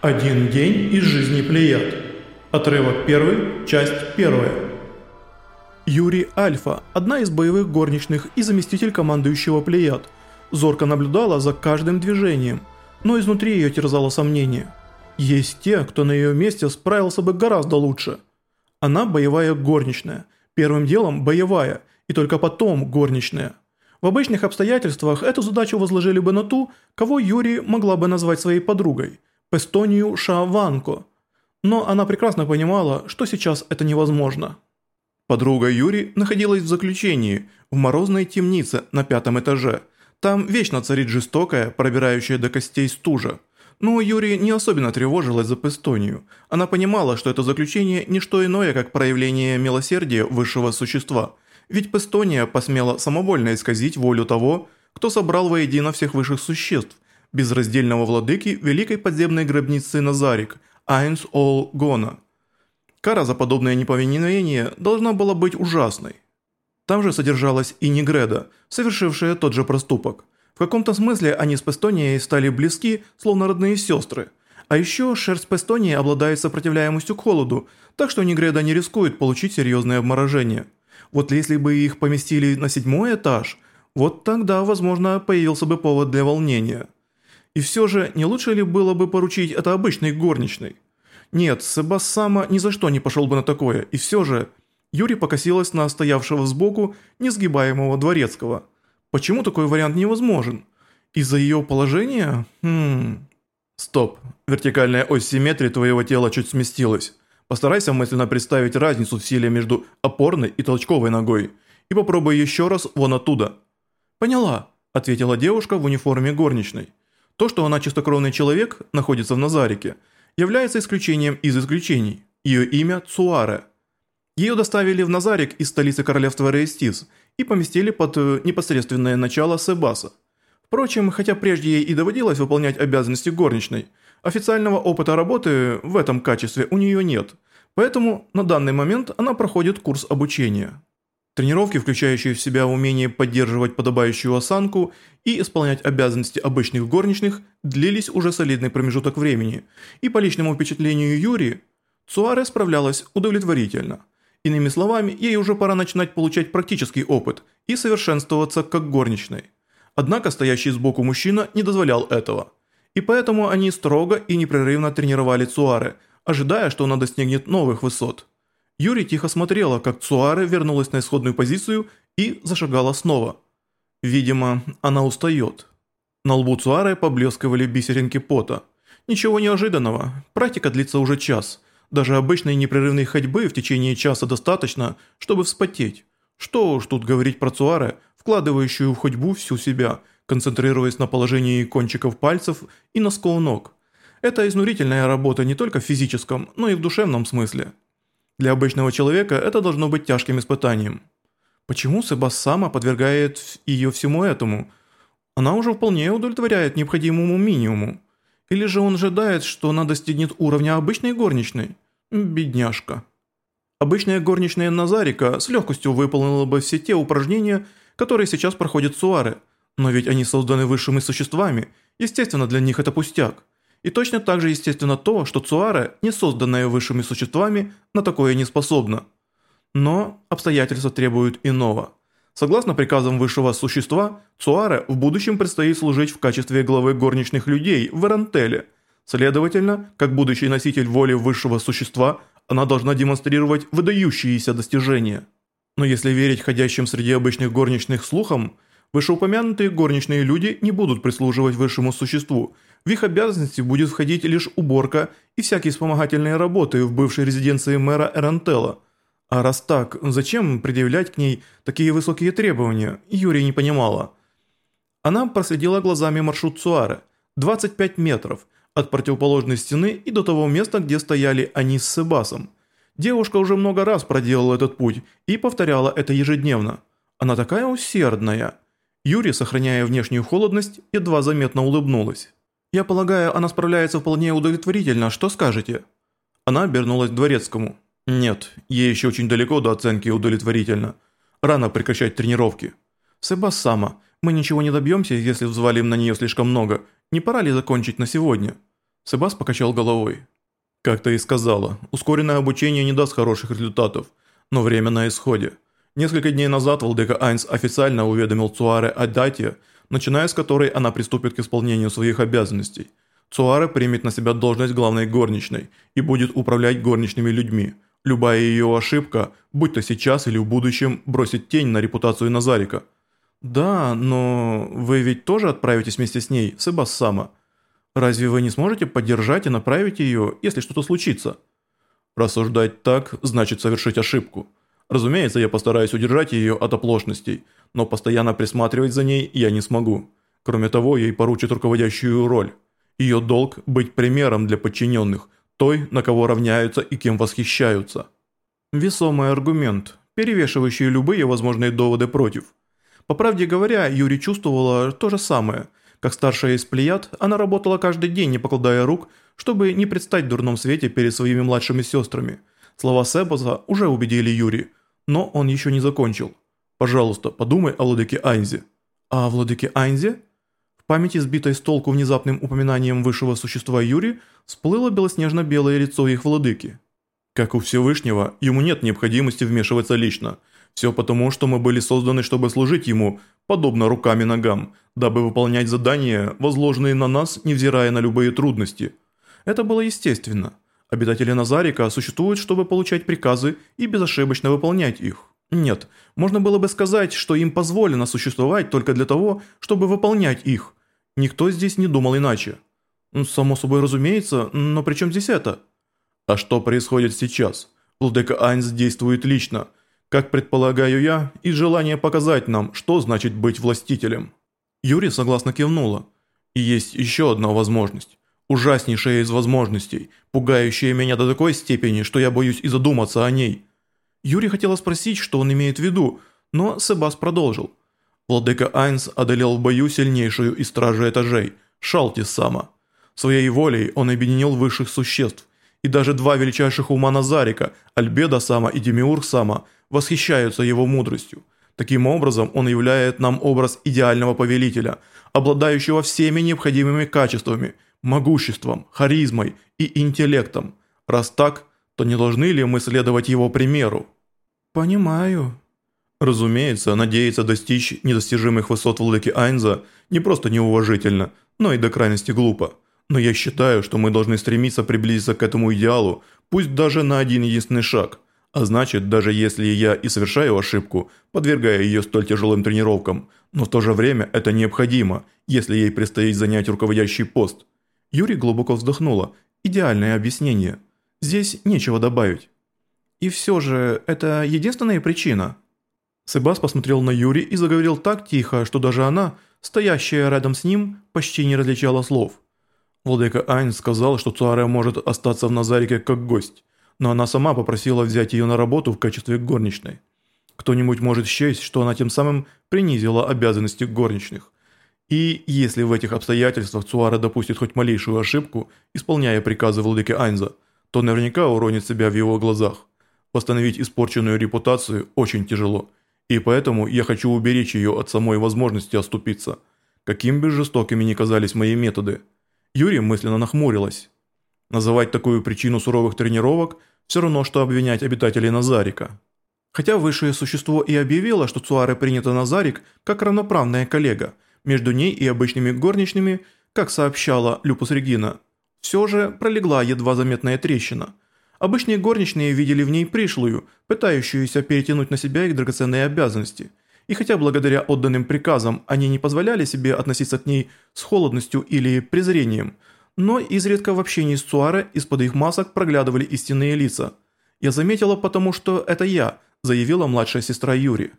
Один день из жизни Плеяд. Отрывок первый, часть первая. Юрий Альфа, одна из боевых горничных и заместитель командующего Плеяд, зорко наблюдала за каждым движением, но изнутри ее терзало сомнение. Есть те, кто на ее месте справился бы гораздо лучше. Она боевая горничная, первым делом боевая, и только потом горничная. В обычных обстоятельствах эту задачу возложили бы на ту, кого Юрий могла бы назвать своей подругой – Пестонию Шаванко, но она прекрасно понимала, что сейчас это невозможно. Подруга Юри находилась в заключении, в морозной темнице на пятом этаже. Там вечно царит жестокая, пробирающая до костей стужа. Но Юри не особенно тревожилась за Пестонию. Она понимала, что это заключение не что иное, как проявление милосердия высшего существа. Ведь Пестония посмела самовольно исказить волю того, кто собрал воедино всех высших существ – безраздельного владыки великой подземной гробницы Назарик, Айнс Ол Гона. Кара за подобное неповиновение должна была быть ужасной. Там же содержалась и Негреда, совершившая тот же проступок. В каком-то смысле они с Пестонией стали близки, словно родные сестры. А еще шерсть Пестонии обладает сопротивляемостью к холоду, так что Негреда не рискует получить серьезное обморожение. Вот если бы их поместили на седьмой этаж, вот тогда, возможно, появился бы повод для волнения. И все же, не лучше ли было бы поручить это обычной горничной? Нет, Себассама ни за что не пошел бы на такое, и все же... Юрий покосилась на стоявшего сбоку несгибаемого дворецкого. Почему такой вариант невозможен? Из-за ее положения? Хм... Стоп, вертикальная ось симметрии твоего тела чуть сместилась. Постарайся мысленно представить разницу в силе между опорной и толчковой ногой. И попробуй еще раз вон оттуда. Поняла, ответила девушка в униформе горничной. То, что она чистокровный человек, находится в Назарике, является исключением из исключений. Ее имя Цуаре. Ее доставили в Назарик из столицы королевства Рейстис и поместили под э, непосредственное начало Себаса. Впрочем, хотя прежде ей и доводилось выполнять обязанности горничной, официального опыта работы в этом качестве у нее нет, поэтому на данный момент она проходит курс обучения. Тренировки, включающие в себя умение поддерживать подобающую осанку и исполнять обязанности обычных горничных, длились уже солидный промежуток времени, и по личному впечатлению Юрии, Цуаре справлялась удовлетворительно. Иными словами, ей уже пора начинать получать практический опыт и совершенствоваться как горничной. Однако стоящий сбоку мужчина не дозволял этого. И поэтому они строго и непрерывно тренировали Цуаре, ожидая, что она достигнет новых высот. Юри тихо смотрела, как Цуаре вернулась на исходную позицию и зашагала снова. Видимо, она устает. На лбу Цуаре поблескивали бисеринки пота. Ничего неожиданного, практика длится уже час. Даже обычной непрерывной ходьбы в течение часа достаточно, чтобы вспотеть. Что уж тут говорить про Цуаре, вкладывающую в ходьбу всю себя, концентрируясь на положении кончиков пальцев и носков ног. Это изнурительная работа не только в физическом, но и в душевном смысле. Для обычного человека это должно быть тяжким испытанием. Почему Себас сама подвергает ее всему этому? Она уже вполне удовлетворяет необходимому минимуму. Или же он ожидает, что она достигнет уровня обычной горничной? Бедняжка. Обычная горничная Назарика с легкостью выполнила бы все те упражнения, которые сейчас проходит Суаре, но ведь они созданы высшими существами, естественно для них это пустяк. И точно так же естественно то, что Цуаре, не созданная высшими существами, на такое не способна. Но обстоятельства требуют иного. Согласно приказам высшего существа, Цуаре в будущем предстоит служить в качестве главы горничных людей в Эрантеле. Следовательно, как будущий носитель воли высшего существа, она должна демонстрировать выдающиеся достижения. Но если верить ходящим среди обычных горничных слухам, вышеупомянутые горничные люди не будут прислуживать высшему существу – в их обязанности будет входить лишь уборка и всякие вспомогательные работы в бывшей резиденции мэра Эрантелла. А раз так, зачем предъявлять к ней такие высокие требования, Юрий не понимала. Она проследила глазами маршрут Цуаре. 25 метров от противоположной стены и до того места, где стояли они с Себасом. Девушка уже много раз проделала этот путь и повторяла это ежедневно. Она такая усердная. Юрий, сохраняя внешнюю холодность, едва заметно улыбнулась. «Я полагаю, она справляется вполне удовлетворительно, что скажете?» Она обернулась к дворецкому. «Нет, ей еще очень далеко до оценки удовлетворительно. Рано прекращать тренировки». «Себас-сама, мы ничего не добьемся, если взвалим на нее слишком много. Не пора ли закончить на сегодня?» Себас покачал головой. «Как ты и сказала, ускоренное обучение не даст хороших результатов, но время на исходе. Несколько дней назад Владыка Айнс официально уведомил Цуаре о дате, начиная с которой она приступит к исполнению своих обязанностей. Цуаре примет на себя должность главной горничной и будет управлять горничными людьми. Любая ее ошибка, будь то сейчас или в будущем, бросит тень на репутацию Назарика. «Да, но вы ведь тоже отправитесь вместе с ней, Себассама. Разве вы не сможете поддержать и направить ее, если что-то случится?» «Рассуждать так значит совершить ошибку. Разумеется, я постараюсь удержать ее от оплошностей, но постоянно присматривать за ней я не смогу. Кроме того, ей поручат руководящую роль. Ее долг – быть примером для подчиненных, той, на кого равняются и кем восхищаются». Весомый аргумент, перевешивающий любые возможные доводы против. По правде говоря, Юри чувствовала то же самое. Как старшая из плеяд, она работала каждый день, не покладая рук, чтобы не предстать в дурном свете перед своими младшими сестрами. Слова Себоза уже убедили Юри, но он еще не закончил. «Пожалуйста, подумай о владыке Айнзе». «О владыке Айнзе?» В памяти, сбитой с толку внезапным упоминанием высшего существа Юри, всплыло белоснежно-белое лицо их владыки. Как у Всевышнего, ему нет необходимости вмешиваться лично. Все потому, что мы были созданы, чтобы служить ему, подобно рукам и ногам, дабы выполнять задания, возложенные на нас, невзирая на любые трудности. Это было естественно. Обитатели Назарика существуют, чтобы получать приказы и безошибочно выполнять их. Нет, можно было бы сказать, что им позволено существовать только для того, чтобы выполнять их. Никто здесь не думал иначе. Само собой разумеется, но при чем здесь это? А что происходит сейчас? Владыка Айнс действует лично, как предполагаю я, из желания показать нам, что значит быть властителем. Юрий согласно кивнула. И есть еще одна возможность. Ужаснейшая из возможностей, пугающая меня до такой степени, что я боюсь и задуматься о ней. Юрий хотела спросить, что он имеет в виду, но Себас продолжил. Владыка Айнс одолел в бою сильнейшую из стражи этажей, Шалтис Сама. Своей волей он объединил высших существ, и даже два величайших ума Назарика, Альбеда Сама и Демиур Сама, восхищаются его мудростью. Таким образом, он являет нам образ идеального повелителя, обладающего всеми необходимыми качествами, могуществом, харизмой и интеллектом. Раз так, то не должны ли мы следовать его примеру? Понимаю. Разумеется, надеяться достичь недостижимых высот владыки Айнза не просто неуважительно, но и до крайности глупо. Но я считаю, что мы должны стремиться приблизиться к этому идеалу, пусть даже на один единственный шаг. А значит, даже если я и совершаю ошибку, подвергая ее столь тяжелым тренировкам, но в то же время это необходимо, если ей предстоит занять руководящий пост. Юрий глубоко вздохнула. Идеальное объяснение. Здесь нечего добавить. И все же, это единственная причина. Себас посмотрел на Юри и заговорил так тихо, что даже она, стоящая рядом с ним, почти не различала слов. Владыка Айн сказал, что Цуаре может остаться в Назарике как гость, но она сама попросила взять ее на работу в качестве горничной. Кто-нибудь может счесть, что она тем самым принизила обязанности горничных. И если в этих обстоятельствах Цуаре допустит хоть малейшую ошибку, исполняя приказы владыки Айнза, то наверняка уронит себя в его глазах. Восстановить испорченную репутацию очень тяжело, и поэтому я хочу уберечь ее от самой возможности оступиться. Каким бы жестокими ни казались мои методы – Юрий мысленно нахмурилась. Называть такую причину суровых тренировок все равно, что обвинять обитателей Назарика. Хотя высшее существо и объявило, что Цуаре принята Назарик как равноправная коллега, между ней и обычными горничными, как сообщала Люпус Регина, все же пролегла едва заметная трещина. Обычные горничные видели в ней пришлую, пытающуюся перетянуть на себя их драгоценные обязанности – и хотя благодаря отданным приказам они не позволяли себе относиться к ней с холодностью или презрением, но изредка в общении с Цуаре из-под их масок проглядывали истинные лица. «Я заметила, потому что это я», заявила младшая сестра Юри.